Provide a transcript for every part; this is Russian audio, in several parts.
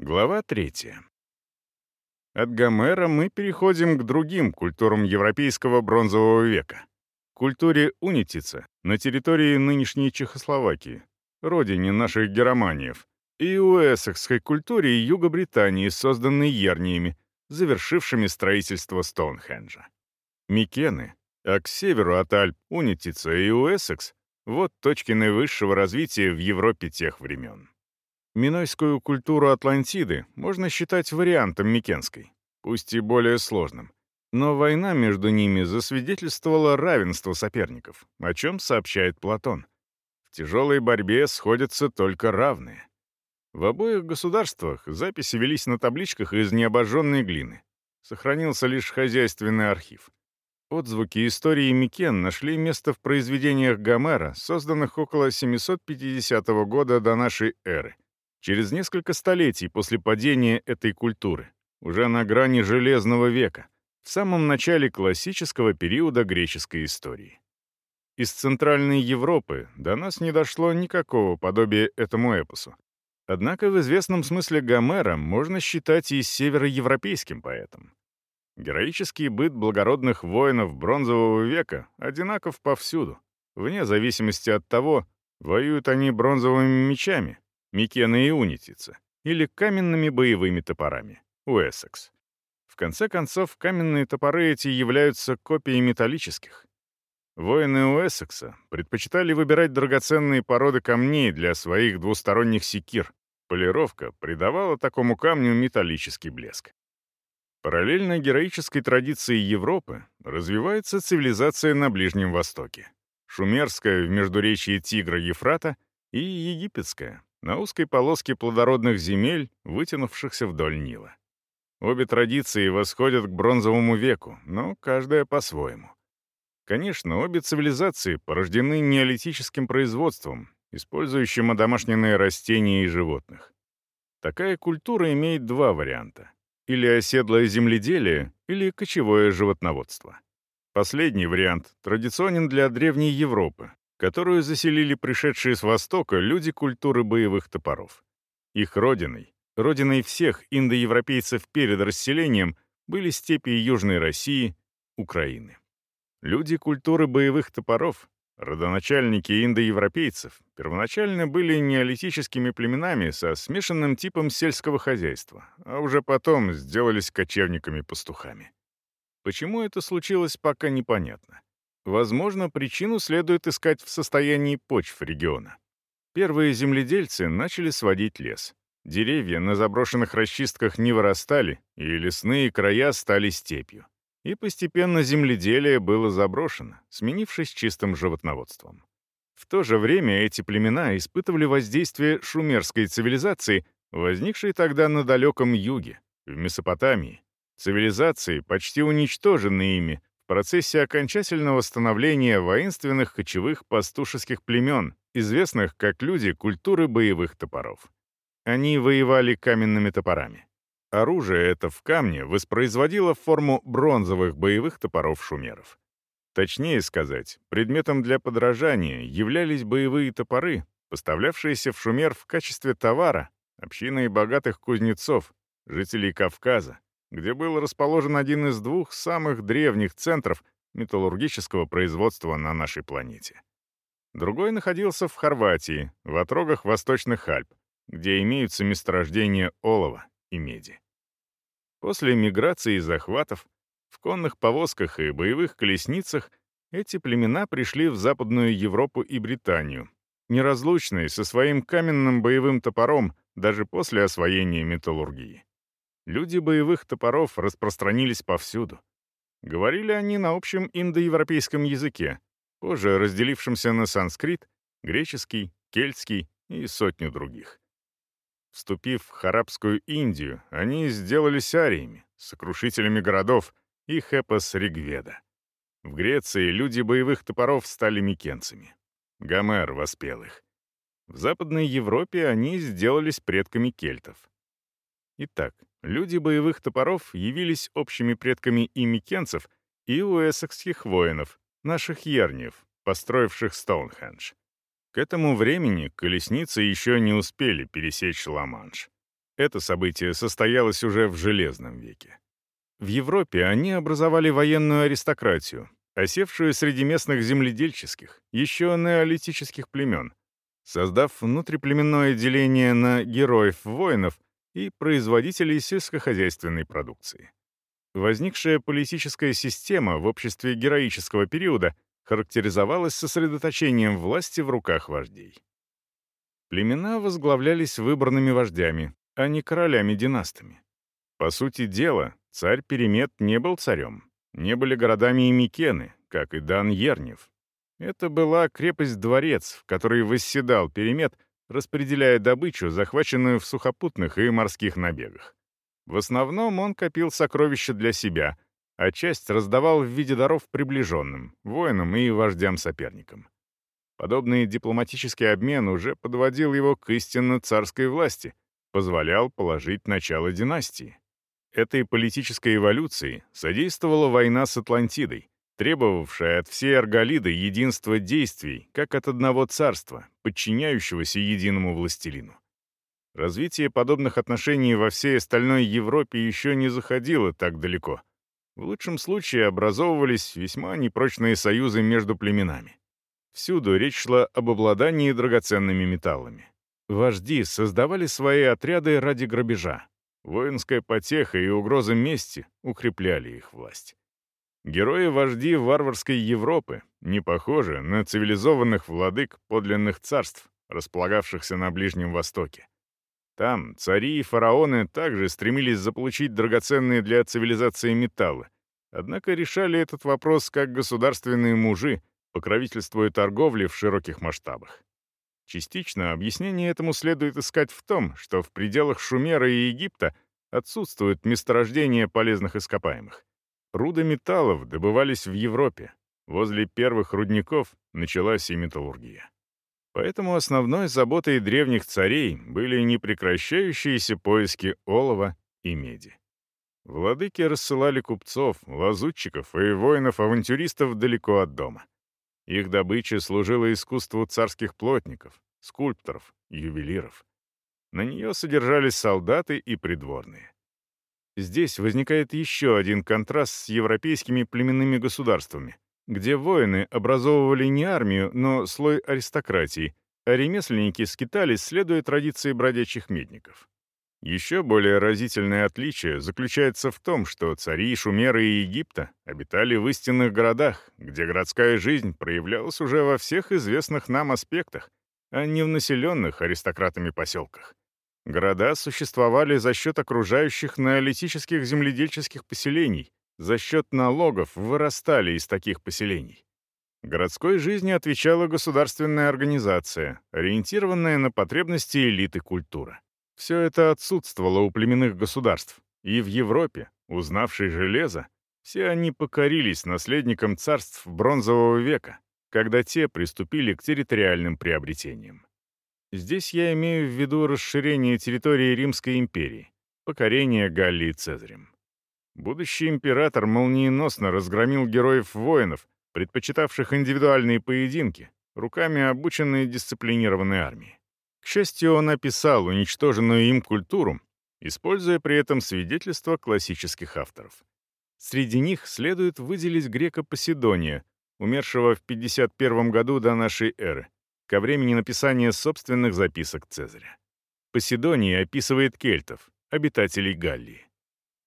Глава третья. От Гомера мы переходим к другим культурам европейского бронзового века. Культуре унитица на территории нынешней Чехословакии, родине наших героманиев, и уэссекской культуре Юго-Британии, созданной ерниями, завершившими строительство Стоунхенджа. Микены, а к северу от Альп Унитица и Уэссекс — вот точки наивысшего развития в Европе тех времен. Минойскую культуру Атлантиды можно считать вариантом Микенской, пусть и более сложным. Но война между ними засвидетельствовала равенство соперников, о чем сообщает Платон. В тяжелой борьбе сходятся только равные. В обоих государствах записи велись на табличках из необожженной глины. Сохранился лишь хозяйственный архив. Отзвуки истории Микен нашли место в произведениях Гомера, созданных около 750 года до нашей эры, через несколько столетий после падения этой культуры, уже на грани Железного века, в самом начале классического периода греческой истории. Из Центральной Европы до нас не дошло никакого подобия этому эпосу. Однако в известном смысле Гомера можно считать и североевропейским поэтом. Героический быт благородных воинов бронзового века одинаков повсюду, вне зависимости от того, воюют они бронзовыми мечами, Микена и Унитица, или каменными боевыми топорами, Уэссекс. В конце концов, каменные топоры эти являются копией металлических. Воины Уэссекса предпочитали выбирать драгоценные породы камней для своих двусторонних секир. Полировка придавала такому камню металлический блеск. Параллельно героической традиции Европы развивается цивилизация на Ближнем Востоке. Шумерская в междуречии Тигра-Ефрата и египетская на узкой полоске плодородных земель, вытянувшихся вдоль Нила. Обе традиции восходят к бронзовому веку, но каждая по-своему. Конечно, обе цивилизации порождены неолитическим производством, использующим одомашненные растения и животных. Такая культура имеет два варианта или оседлое земледелие, или кочевое животноводство. Последний вариант традиционен для Древней Европы, которую заселили пришедшие с Востока люди культуры боевых топоров. Их родиной, родиной всех индоевропейцев перед расселением, были степи Южной России, Украины. Люди культуры боевых топоров Родоначальники индоевропейцев первоначально были неолитическими племенами со смешанным типом сельского хозяйства, а уже потом сделались кочевниками-пастухами. Почему это случилось, пока непонятно. Возможно, причину следует искать в состоянии почв региона. Первые земледельцы начали сводить лес. Деревья на заброшенных расчистках не вырастали, и лесные края стали степью и постепенно земледелие было заброшено, сменившись чистым животноводством. В то же время эти племена испытывали воздействие шумерской цивилизации, возникшей тогда на далеком юге, в Месопотамии, цивилизации, почти уничтоженной ими процессе окончательного становления воинственных кочевых пастушеских племен, известных как люди культуры боевых топоров. Они воевали каменными топорами. Оружие это в камне воспроизводило форму бронзовых боевых топоров шумеров. Точнее сказать, предметом для подражания являлись боевые топоры, поставлявшиеся в Шумер в качестве товара общиной богатых кузнецов, жителей Кавказа, где был расположен один из двух самых древних центров металлургического производства на нашей планете. Другой находился в Хорватии, в отрогах Восточных Альп, где имеются месторождения олова и меди. После миграции и захватов, в конных повозках и боевых колесницах эти племена пришли в Западную Европу и Британию, неразлучные со своим каменным боевым топором даже после освоения металлургии. Люди боевых топоров распространились повсюду. Говорили они на общем индоевропейском языке, позже разделившемся на санскрит, греческий, кельтский и сотню других. Вступив в Харабскую Индию, они сделались ариями, сокрушителями городов и Хепас Ригведа. В Греции люди боевых топоров стали микенцами. Гомер воспел их. В Западной Европе они сделались предками кельтов. Итак, люди боевых топоров явились общими предками и микенцев, и уэссекских воинов, наших ерниев, построивших Стоунхендж. К этому времени колесницы еще не успели пересечь Ла-Манш. Это событие состоялось уже в Железном веке. В Европе они образовали военную аристократию, осевшую среди местных земледельческих, еще неолитических племен, создав внутриплеменное деление на героев-воинов и производителей сельскохозяйственной продукции. Возникшая политическая система в обществе героического периода характеризовалась сосредоточением власти в руках вождей. Племена возглавлялись выбранными вождями, а не королями-династами. По сути дела, царь Перемет не был царем, не были городами и Микены, как и Дан Ернев. Это была крепость-дворец, в которой восседал Перемет, распределяя добычу, захваченную в сухопутных и морских набегах. В основном он копил сокровища для себя, а часть раздавал в виде даров приближенным, воинам и вождям-соперникам. Подобный дипломатический обмен уже подводил его к истинно царской власти, позволял положить начало династии. Этой политической эволюции содействовала война с Атлантидой, требовавшая от всей Арголиды единства действий, как от одного царства, подчиняющегося единому властелину. Развитие подобных отношений во всей остальной Европе еще не заходило так далеко. В лучшем случае образовывались весьма непрочные союзы между племенами. Всюду речь шла об обладании драгоценными металлами. Вожди создавали свои отряды ради грабежа, Воинская потеха и угроза мести укрепляли их власть. Герои-вожди варварской Европы не похожи на цивилизованных владык подлинных царств, располагавшихся на Ближнем Востоке. Там цари и фараоны также стремились заполучить драгоценные для цивилизации металлы, однако решали этот вопрос как государственные мужи, покровительствуя торговле в широких масштабах. Частично объяснение этому следует искать в том, что в пределах Шумера и Египта отсутствуют месторождения полезных ископаемых. Руды металлов добывались в Европе. Возле первых рудников началась и металлургия. Поэтому основной заботой древних царей были непрекращающиеся поиски олова и меди. Владыки рассылали купцов, лазутчиков и воинов-авантюристов далеко от дома. Их добыча служила искусству царских плотников, скульпторов, ювелиров. На нее содержались солдаты и придворные. Здесь возникает еще один контраст с европейскими племенными государствами, где воины образовывали не армию, но слой аристократии, а ремесленники скитались, следуя традиции бродячих медников. Еще более разительное отличие заключается в том, что цари Шумера и Египта обитали в истинных городах, где городская жизнь проявлялась уже во всех известных нам аспектах, а не в населенных аристократами поселках. Города существовали за счет окружающих неолитических земледельческих поселений, за счет налогов вырастали из таких поселений. Городской жизни отвечала государственная организация, ориентированная на потребности элиты культуры. Все это отсутствовало у племенных государств, и в Европе, узнавшей железо, все они покорились наследникам царств Бронзового века, когда те приступили к территориальным приобретениям. Здесь я имею в виду расширение территории Римской империи, покорение Галлии Цезарем. Будущий император молниеносно разгромил героев-воинов, предпочитавших индивидуальные поединки, руками обученной дисциплинированной армии. К счастью, он описал уничтоженную им культуру, используя при этом свидетельства классических авторов. Среди них следует выделить грека Поседония, умершего в 51 году до нашей эры, ко времени написания собственных записок Цезаря. Поседоний описывает кельтов, обитателей Галлии.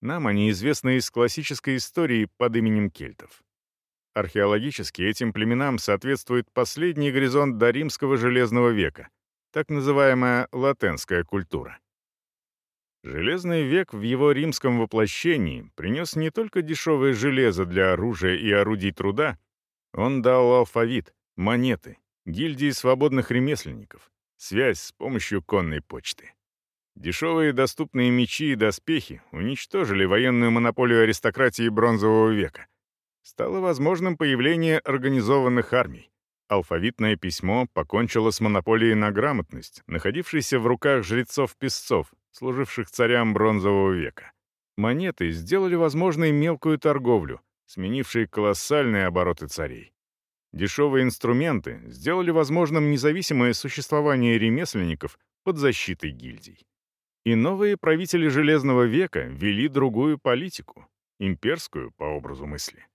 Нам они известны из классической истории под именем кельтов. Археологически этим племенам соответствует последний горизонт до римского железного века, так называемая латенская культура. Железный век в его римском воплощении принес не только дешевое железо для оружия и орудий труда, он дал алфавит, монеты, гильдии свободных ремесленников, связь с помощью конной почты. Дешевые доступные мечи и доспехи уничтожили военную монополию аристократии бронзового века. Стало возможным появление организованных армий, Алфавитное письмо покончило с монополией на грамотность, находившейся в руках жрецов-песцов, служивших царям бронзового века. Монеты сделали возможной мелкую торговлю, сменившей колоссальные обороты царей. Дешевые инструменты сделали возможным независимое существование ремесленников под защитой гильдий. И новые правители Железного века вели другую политику, имперскую по образу мысли.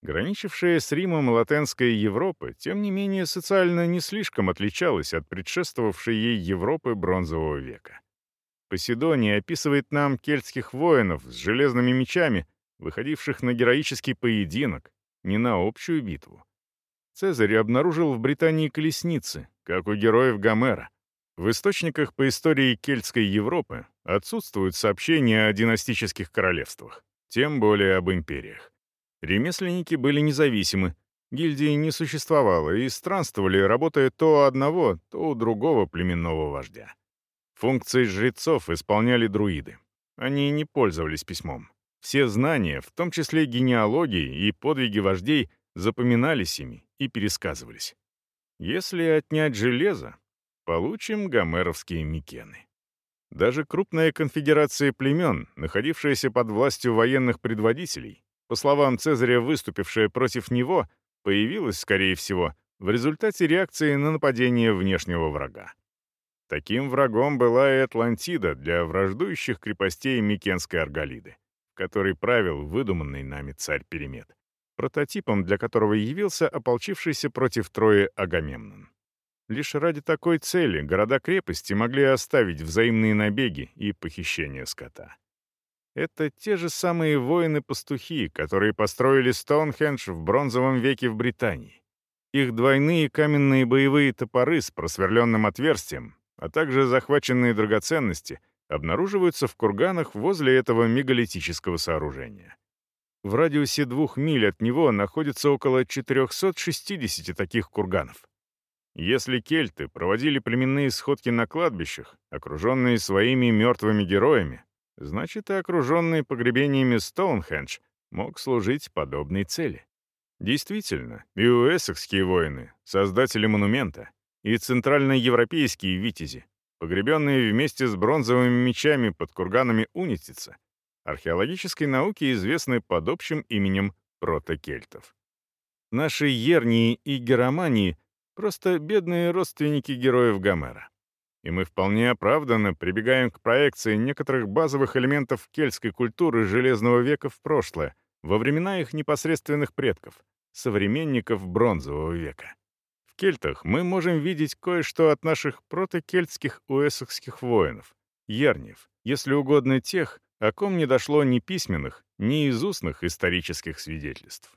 Граничившая с Римом латенская Европа, тем не менее, социально не слишком отличалась от предшествовавшей ей Европы бронзового века. Поседоний описывает нам кельтских воинов с железными мечами, выходивших на героический поединок, не на общую битву. Цезарь обнаружил в Британии колесницы, как у героев Гомера. В источниках по истории кельтской Европы отсутствуют сообщения о династических королевствах, тем более об империях. Ремесленники были независимы, гильдии не существовало и странствовали, работая то у одного, то у другого племенного вождя. Функции жрецов исполняли друиды. Они не пользовались письмом. Все знания, в том числе генеалогии и подвиги вождей, запоминались ими и пересказывались. Если отнять железо, получим гомеровские микены. Даже крупная конфедерация племен, находившаяся под властью военных предводителей, по словам Цезаря, выступившая против него, появилась, скорее всего, в результате реакции на нападение внешнего врага. Таким врагом была и Атлантида для враждующих крепостей Микенской Арголиды, в которой правил выдуманный нами царь Перемет, прототипом для которого явился ополчившийся против Трои Агамемнон. Лишь ради такой цели города-крепости могли оставить взаимные набеги и похищение скота. Это те же самые воины-пастухи, которые построили Стоунхендж в бронзовом веке в Британии. Их двойные каменные боевые топоры с просверленным отверстием, а также захваченные драгоценности, обнаруживаются в курганах возле этого мегалитического сооружения. В радиусе двух миль от него находится около 460 таких курганов. Если кельты проводили племенные сходки на кладбищах, окруженные своими мертвыми героями, Значит, и окруженный погребениями Стоунхендж мог служить подобной цели. Действительно, и уэссекские воины, создатели монумента, и центральноевропейские витязи, погребенные вместе с бронзовыми мечами под курганами Унитица, археологической науке известны под общим именем протокельтов. Наши Ернии и Геромании — просто бедные родственники героев Гомера и мы вполне оправданно прибегаем к проекции некоторых базовых элементов кельтской культуры Железного века в прошлое, во времена их непосредственных предков, современников Бронзового века. В кельтах мы можем видеть кое-что от наших протокельтских уэссекских воинов, ярниев, если угодно тех, о ком не дошло ни письменных, ни из устных исторических свидетельств.